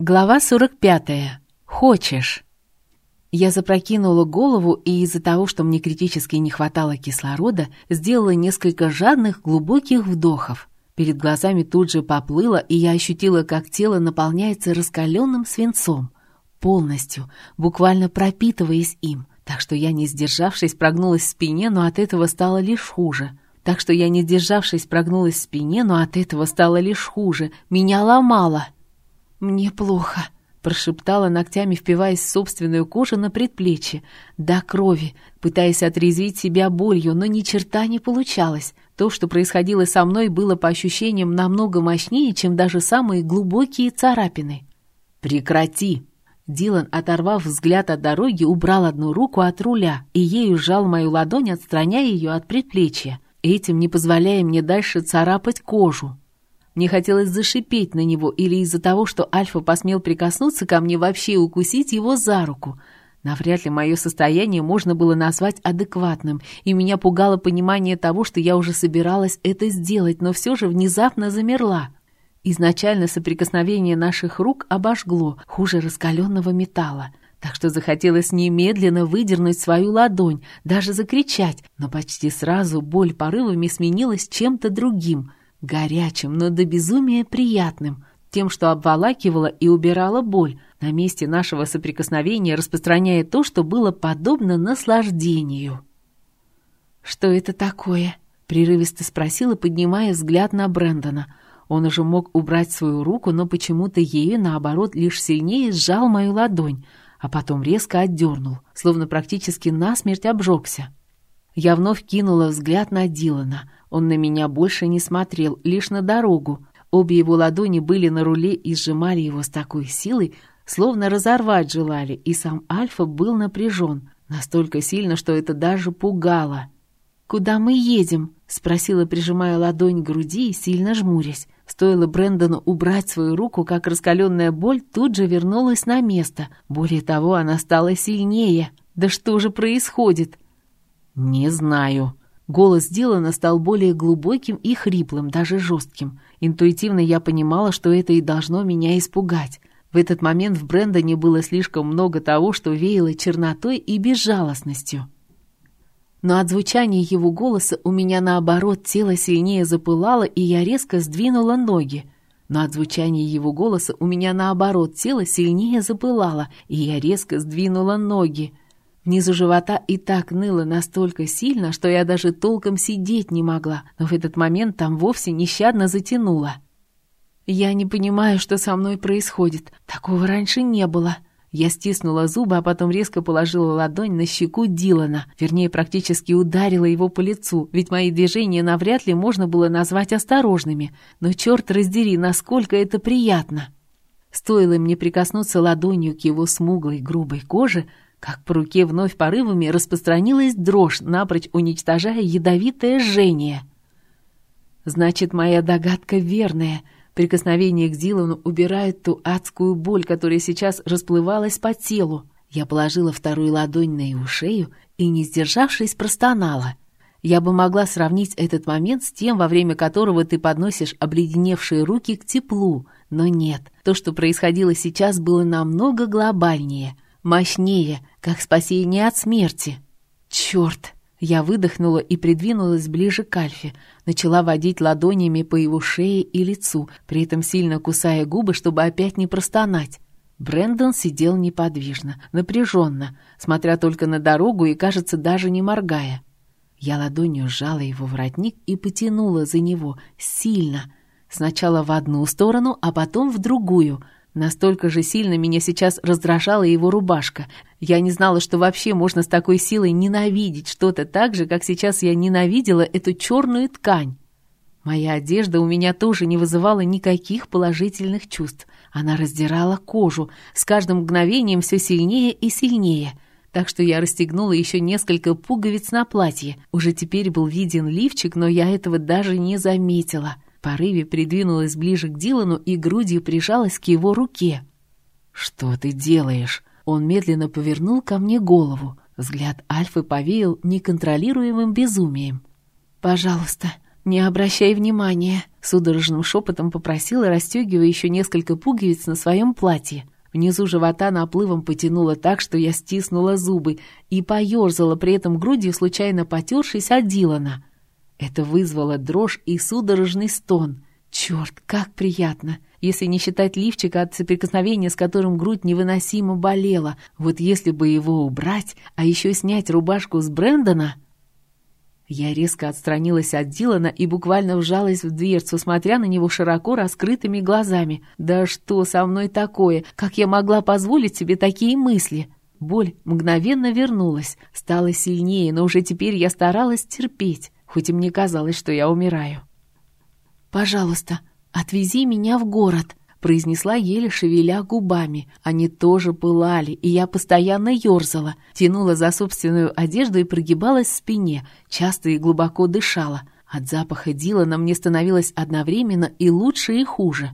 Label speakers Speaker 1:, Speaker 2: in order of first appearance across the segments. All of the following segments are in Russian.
Speaker 1: Глава 45. Хочешь? Я запрокинула голову и из-за того, что мне критически не хватало кислорода, сделала несколько жадных, глубоких вдохов. Перед глазами тут же поплыло, и я ощутила, как тело наполняется раскаленным свинцом. Полностью, буквально пропитываясь им. Так что я, не сдержавшись, прогнулась в спине, но от этого стало лишь хуже. Так что я, не сдержавшись, прогнулась в спине, но от этого стало лишь хуже. Меня ломало. «Мне плохо», — прошептала ногтями, впиваясь в собственную кожу на предплечье, до крови, пытаясь отрезвить себя болью, но ни черта не получалось. То, что происходило со мной, было по ощущениям намного мощнее, чем даже самые глубокие царапины. «Прекрати!» Дилан, оторвав взгляд от дороги, убрал одну руку от руля и ею сжал мою ладонь, отстраняя ее от предплечья, этим не позволяя мне дальше царапать кожу. Мне хотелось зашипеть на него или из-за того, что Альфа посмел прикоснуться ко мне, вообще укусить его за руку. Навряд ли мое состояние можно было назвать адекватным, и меня пугало понимание того, что я уже собиралась это сделать, но все же внезапно замерла. Изначально соприкосновение наших рук обожгло, хуже раскаленного металла. Так что захотелось немедленно выдернуть свою ладонь, даже закричать, но почти сразу боль порывами сменилась чем-то другим — Горячим, но до безумия приятным, тем, что обволакивало и убирало боль, на месте нашего соприкосновения распространяя то, что было подобно наслаждению. «Что это такое?» — прерывисто спросила, поднимая взгляд на Брэндона. Он уже мог убрать свою руку, но почему-то ею, наоборот, лишь сильнее сжал мою ладонь, а потом резко отдернул, словно практически насмерть обжегся. Я вновь кинула взгляд на Дилана — он на меня больше не смотрел, лишь на дорогу. Обе его ладони были на руле и сжимали его с такой силой, словно разорвать желали, и сам Альфа был напряжен, настолько сильно, что это даже пугало. «Куда мы едем?» — спросила, прижимая ладонь к груди и сильно жмурясь. Стоило Брэндону убрать свою руку, как раскаленная боль тут же вернулась на место. Более того, она стала сильнее. «Да что же происходит?» «Не знаю», Голос Дилана стал более глубоким и хриплым, даже жестким. Интуитивно я понимала, что это и должно меня испугать. В этот момент в Брэндоне было слишком много того, что веяло чернотой и безжалостностью. Но от звучания его голоса у меня, наоборот, тело сильнее запылало, и я резко сдвинула ноги. Но от звучания его голоса у меня, наоборот, тело сильнее запылало, и я резко сдвинула ноги. Внизу живота и так ныло настолько сильно, что я даже толком сидеть не могла, но в этот момент там вовсе нещадно затянуло. «Я не понимаю, что со мной происходит. Такого раньше не было». Я стиснула зубы, а потом резко положила ладонь на щеку Дилана, вернее, практически ударила его по лицу, ведь мои движения навряд ли можно было назвать осторожными. Но черт раздери, насколько это приятно! Стоило мне прикоснуться ладонью к его смуглой, грубой коже, как по руке вновь порывами распространилась дрожь, напрочь уничтожая ядовитое жжение. Значит, моя догадка верная. Прикосновение к Дилану убирает ту адскую боль, которая сейчас расплывалась по телу. Я положила вторую ладонь на его шею и, не сдержавшись, простонала. Я бы могла сравнить этот момент с тем, во время которого ты подносишь обледеневшие руки к теплу, но нет, то, что происходило сейчас, было намного глобальнее — мощнее, как спасение от смерти. Черт! Я выдохнула и придвинулась ближе к Альфе, начала водить ладонями по его шее и лицу, при этом сильно кусая губы, чтобы опять не простонать. Брэндон сидел неподвижно, напряженно, смотря только на дорогу и, кажется, даже не моргая. Я ладонью сжала его воротник и потянула за него, сильно, сначала в одну сторону, а потом в другую — Настолько же сильно меня сейчас раздражала его рубашка. Я не знала, что вообще можно с такой силой ненавидеть что-то так же, как сейчас я ненавидела эту черную ткань. Моя одежда у меня тоже не вызывала никаких положительных чувств. Она раздирала кожу, с каждым мгновением все сильнее и сильнее. Так что я расстегнула еще несколько пуговиц на платье. Уже теперь был виден лифчик, но я этого даже не заметила порыве придвинулась ближе к Дилану и грудью прижалась к его руке. «Что ты делаешь?» Он медленно повернул ко мне голову. Взгляд Альфы повеял неконтролируемым безумием. «Пожалуйста, «Не обращай внимания», — судорожным шепотом попросила, расстегивая еще несколько пуговиц на своем платье. Внизу живота наплывом потянуло так, что я стиснула зубы и поерзала при этом грудью, случайно потершись от Дилана. Это вызвало дрожь и судорожный стон. Черт, как приятно! Если не считать лифчика от соприкосновения, с которым грудь невыносимо болела. Вот если бы его убрать, а еще снять рубашку с Брэндона... Я резко отстранилась от Дилана и буквально вжалась в дверцу, смотря на него широко раскрытыми глазами. «Да что со мной такое? Как я могла позволить себе такие мысли?» Боль мгновенно вернулась, стала сильнее, но уже теперь я старалась терпеть, хоть и мне казалось, что я умираю. «Пожалуйста, отвези меня в город», произнесла еле шевеля губами. Они тоже пылали, и я постоянно ерзала, тянула за собственную одежду и прогибалась в спине, часто и глубоко дышала. От запаха Дилана мне становилось одновременно и лучше, и хуже.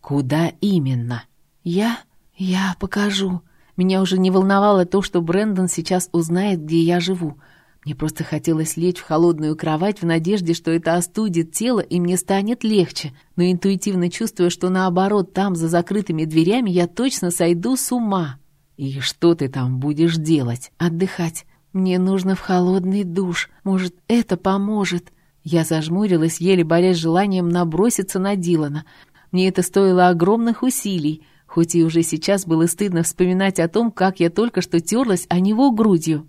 Speaker 1: «Куда именно?» «Я... я покажу». Меня уже не волновало то, что Брэндон сейчас узнает, где я живу. Мне просто хотелось лечь в холодную кровать в надежде, что это остудит тело и мне станет легче, но интуитивно чувствуя, что наоборот, там, за закрытыми дверями, я точно сойду с ума. «И что ты там будешь делать?» «Отдыхать. Мне нужно в холодный душ. Может, это поможет?» Я зажмурилась, еле борясь желанием наброситься на Дилана. Мне это стоило огромных усилий, хоть и уже сейчас было стыдно вспоминать о том, как я только что терлась о него грудью.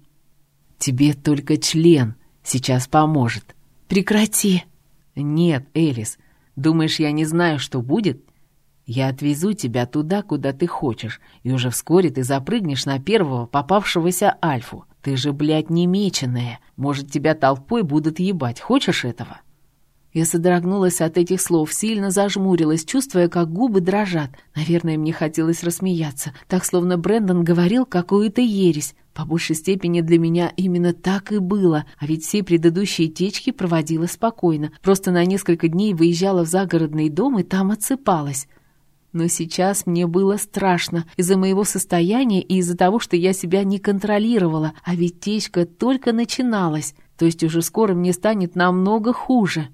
Speaker 1: Тебе только член сейчас поможет. Прекрати. Нет, Элис, думаешь, я не знаю, что будет? Я отвезу тебя туда, куда ты хочешь, и уже вскоре ты запрыгнешь на первого попавшегося Альфу. Ты же, блядь, немеченная. Может, тебя толпой будут ебать. Хочешь этого?» Я содрогнулась от этих слов, сильно зажмурилась, чувствуя, как губы дрожат. Наверное, мне хотелось рассмеяться, так словно Брэндон говорил какую-то ересь. По большей степени для меня именно так и было, а ведь все предыдущие течки проводила спокойно, просто на несколько дней выезжала в загородный дом и там отсыпалась. Но сейчас мне было страшно из-за моего состояния и из-за того, что я себя не контролировала, а ведь течка только начиналась, то есть уже скоро мне станет намного хуже.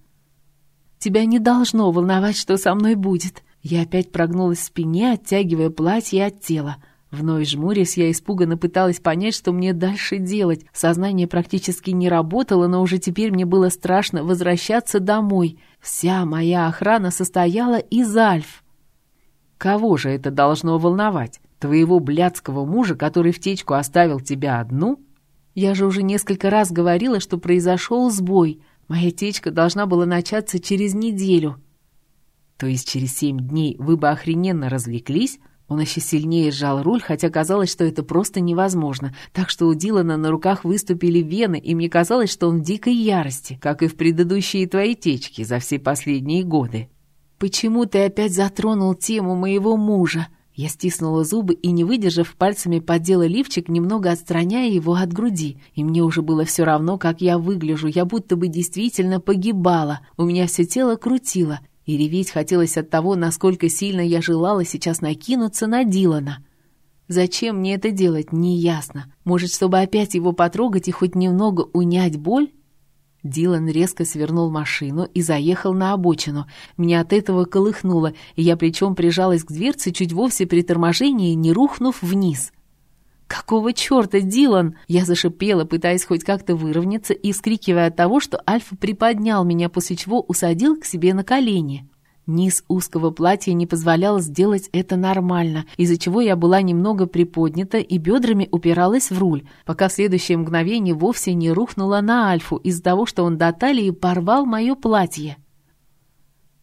Speaker 1: Тебя не должно волновать, что со мной будет». Я опять прогнулась в спине, оттягивая платье от тела. Вновь жмурясь, я испуганно пыталась понять, что мне дальше делать. Сознание практически не работало, но уже теперь мне было страшно возвращаться домой. Вся моя охрана состояла из альф. Кого же это должно волновать? Твоего блядского мужа, который в течку оставил тебя одну? Я же уже несколько раз говорила, что произошел сбой. Моя течка должна была начаться через неделю. То есть через семь дней вы бы охрененно развлеклись? Он еще сильнее сжал руль, хотя казалось, что это просто невозможно. Так что у Дилана на руках выступили вены, и мне казалось, что он в дикой ярости, как и в предыдущие твои течки за все последние годы. «Почему ты опять затронул тему моего мужа?» Я стиснула зубы и, не выдержав, пальцами поддела лифчик, немного отстраняя его от груди. И мне уже было все равно, как я выгляжу. Я будто бы действительно погибала. У меня все тело крутило. И реветь хотелось от того, насколько сильно я желала сейчас накинуться на Дилана. Зачем мне это делать, неясно. Может, чтобы опять его потрогать и хоть немного унять боль? Дилан резко свернул машину и заехал на обочину. Меня от этого колыхнуло, и я плечом прижалась к дверце, чуть вовсе при торможении, не рухнув вниз. «Какого черта, Дилан?» Я зашипела, пытаясь хоть как-то выровняться и скрикивая от того, что Альфа приподнял меня, после чего усадил к себе на колени. Низ узкого платья не позволял сделать это нормально, из-за чего я была немного приподнята и бедрами упиралась в руль, пока в следующее мгновение вовсе не рухнула на Альфу из-за того, что он до талии порвал мое платье.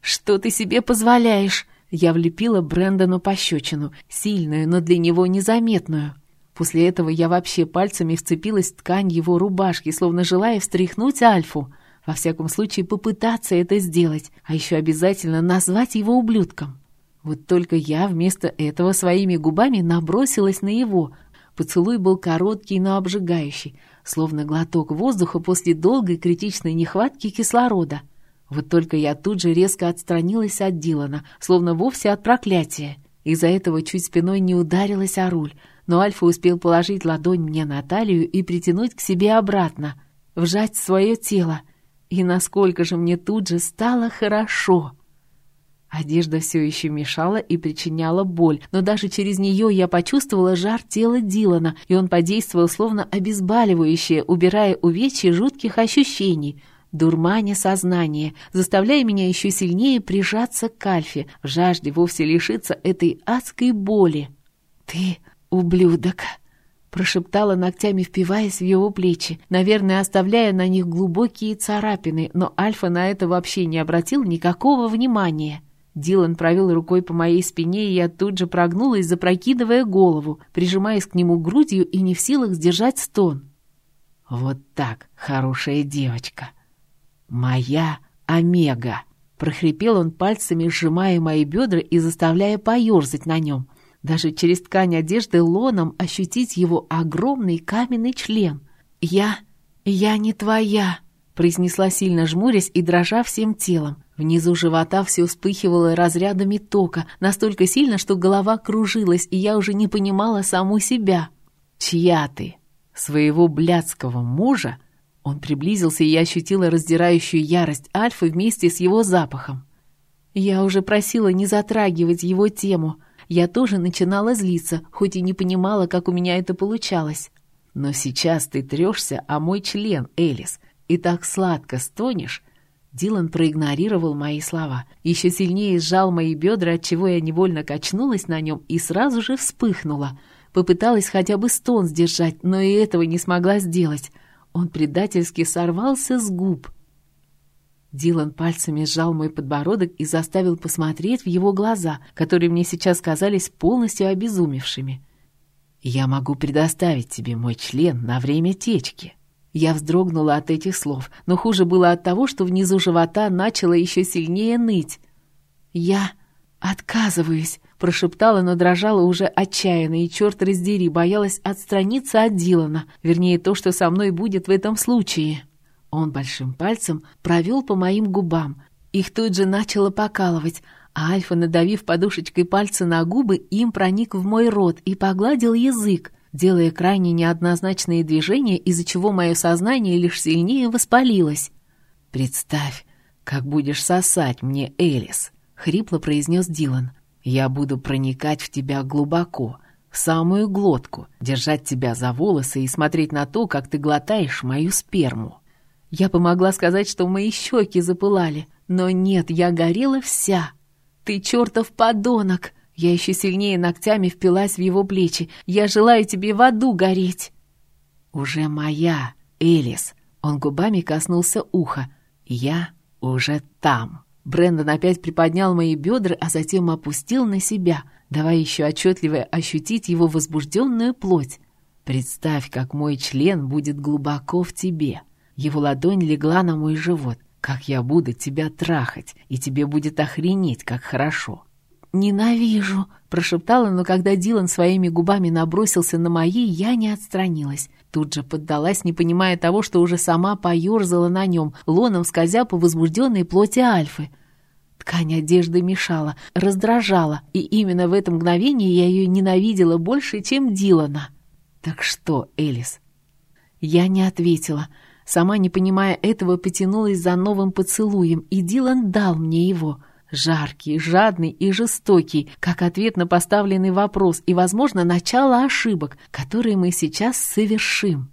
Speaker 1: «Что ты себе позволяешь?» Я влепила Брэндону пощечину, сильную, но для него незаметную. После этого я вообще пальцами вцепилась в ткань его рубашки, словно желая встряхнуть Альфу — во всяком случае, попытаться это сделать, а еще обязательно назвать его ублюдком. Вот только я вместо этого своими губами набросилась на его. Поцелуй был короткий, но обжигающий, словно глоток воздуха после долгой критичной нехватки кислорода. Вот только я тут же резко отстранилась от Дилана, словно вовсе от проклятия. Из-за этого чуть спиной не ударилась о руль, но Альфа успел положить ладонь мне на талию и притянуть к себе обратно, вжать в свое тело — И насколько же мне тут же стало хорошо. Одежда все еще мешала и причиняла боль, но даже через нее я почувствовала жар тела Дилана, и он подействовал словно обезболивающее, убирая увечья жутких ощущений, дурманя сознание, заставляя меня еще сильнее прижаться к Альфе, в жажде вовсе лишиться этой адской боли. «Ты ублюдок!» Прошептала ногтями, впиваясь в его плечи, наверное, оставляя на них глубокие царапины, но Альфа на это вообще не обратил никакого внимания. Дилан провел рукой по моей спине, и я тут же прогнулась, запрокидывая голову, прижимаясь к нему грудью и не в силах сдержать стон. «Вот так, хорошая девочка! Моя Омега!» Прохрипел он пальцами, сжимая мои бедра и заставляя поерзать на нем. Даже через ткань одежды лоном ощутить его огромный каменный член. «Я... я не твоя!» произнесла сильно жмурясь и дрожа всем телом. Внизу живота все вспыхивало разрядами тока, настолько сильно, что голова кружилась, и я уже не понимала саму себя. «Чья ты? Своего блядского мужа?» Он приблизился, и я ощутила раздирающую ярость Альфы вместе с его запахом. Я уже просила не затрагивать его тему. Я тоже начинала злиться, хоть и не понимала, как у меня это получалось. «Но сейчас ты трешься о мой член, Элис, и так сладко стонешь, Дилан проигнорировал мои слова, еще сильнее сжал мои бедра, отчего я невольно качнулась на нем и сразу же вспыхнула. Попыталась хотя бы стон сдержать, но и этого не смогла сделать. Он предательски сорвался с губ. Дилан пальцами сжал мой подбородок и заставил посмотреть в его глаза, которые мне сейчас казались полностью обезумевшими. «Я могу предоставить тебе мой член на время течки», я вздрогнула от этих слов, но хуже было от того, что внизу живота начало еще сильнее ныть. «Я отказываюсь», — прошептала, но дрожала уже отчаянно, и, черт раздери, боялась отстраниться от Дилана, вернее, то, что со мной будет в этом случае. Он большим пальцем провел по моим губам. Их тут же начало покалывать, а Альфа, надавив подушечкой пальца на губы, им проник в мой рот и погладил язык делая крайне неоднозначные движения, из-за чего мое сознание лишь сильнее воспалилось. «Представь, как будешь сосать мне, Элис», — хрипло произнес Дилан. «Я буду проникать в тебя глубоко, в самую глотку, держать тебя за волосы и смотреть на то, как ты глотаешь мою сперму». Я помогла сказать, что мои щеки запылали, но нет, я горела вся. «Ты чертов подонок!» Я еще сильнее ногтями впилась в его плечи. «Я желаю тебе в аду гореть!» «Уже моя, Элис!» Он губами коснулся уха. «Я уже там!» Брэндон опять приподнял мои бедра, а затем опустил на себя, давая еще отчетливо ощутить его возбужденную плоть. «Представь, как мой член будет глубоко в тебе!» Его ладонь легла на мой живот. «Как я буду тебя трахать, и тебе будет охренеть, как хорошо!» «Ненавижу!» — прошептала, но когда Дилан своими губами набросился на мои, я не отстранилась. Тут же поддалась, не понимая того, что уже сама поерзала на нем, лоном скользя по возбужденной плоти Альфы. Ткань одежды мешала, раздражала, и именно в это мгновение я ее ненавидела больше, чем Дилана. «Так что, Элис?» Я не ответила. Сама, не понимая этого, потянулась за новым поцелуем, и Дилан дал мне его — Жаркий, жадный и жестокий, как ответ на поставленный вопрос и, возможно, начало ошибок, которые мы сейчас совершим.